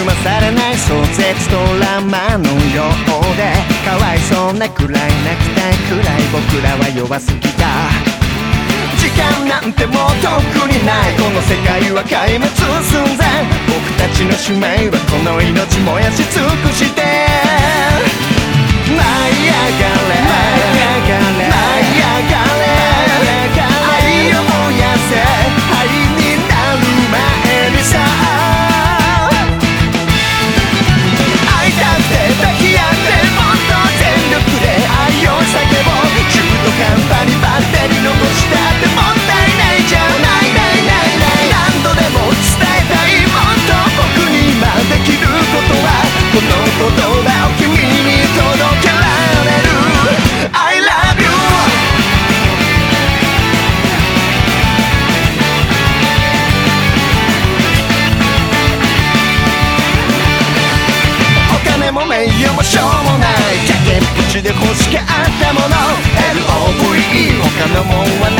騙されない壮絶ドラマのようでかわいそうなくらい泣きたいくらい僕らは弱すぎた。時間なんてもうとっくにない。この世界は壊滅寸前。僕たちの使命はこの命燃やし尽くして。もしょうもない。で欲しかったもの。LOVE 他のもんはない。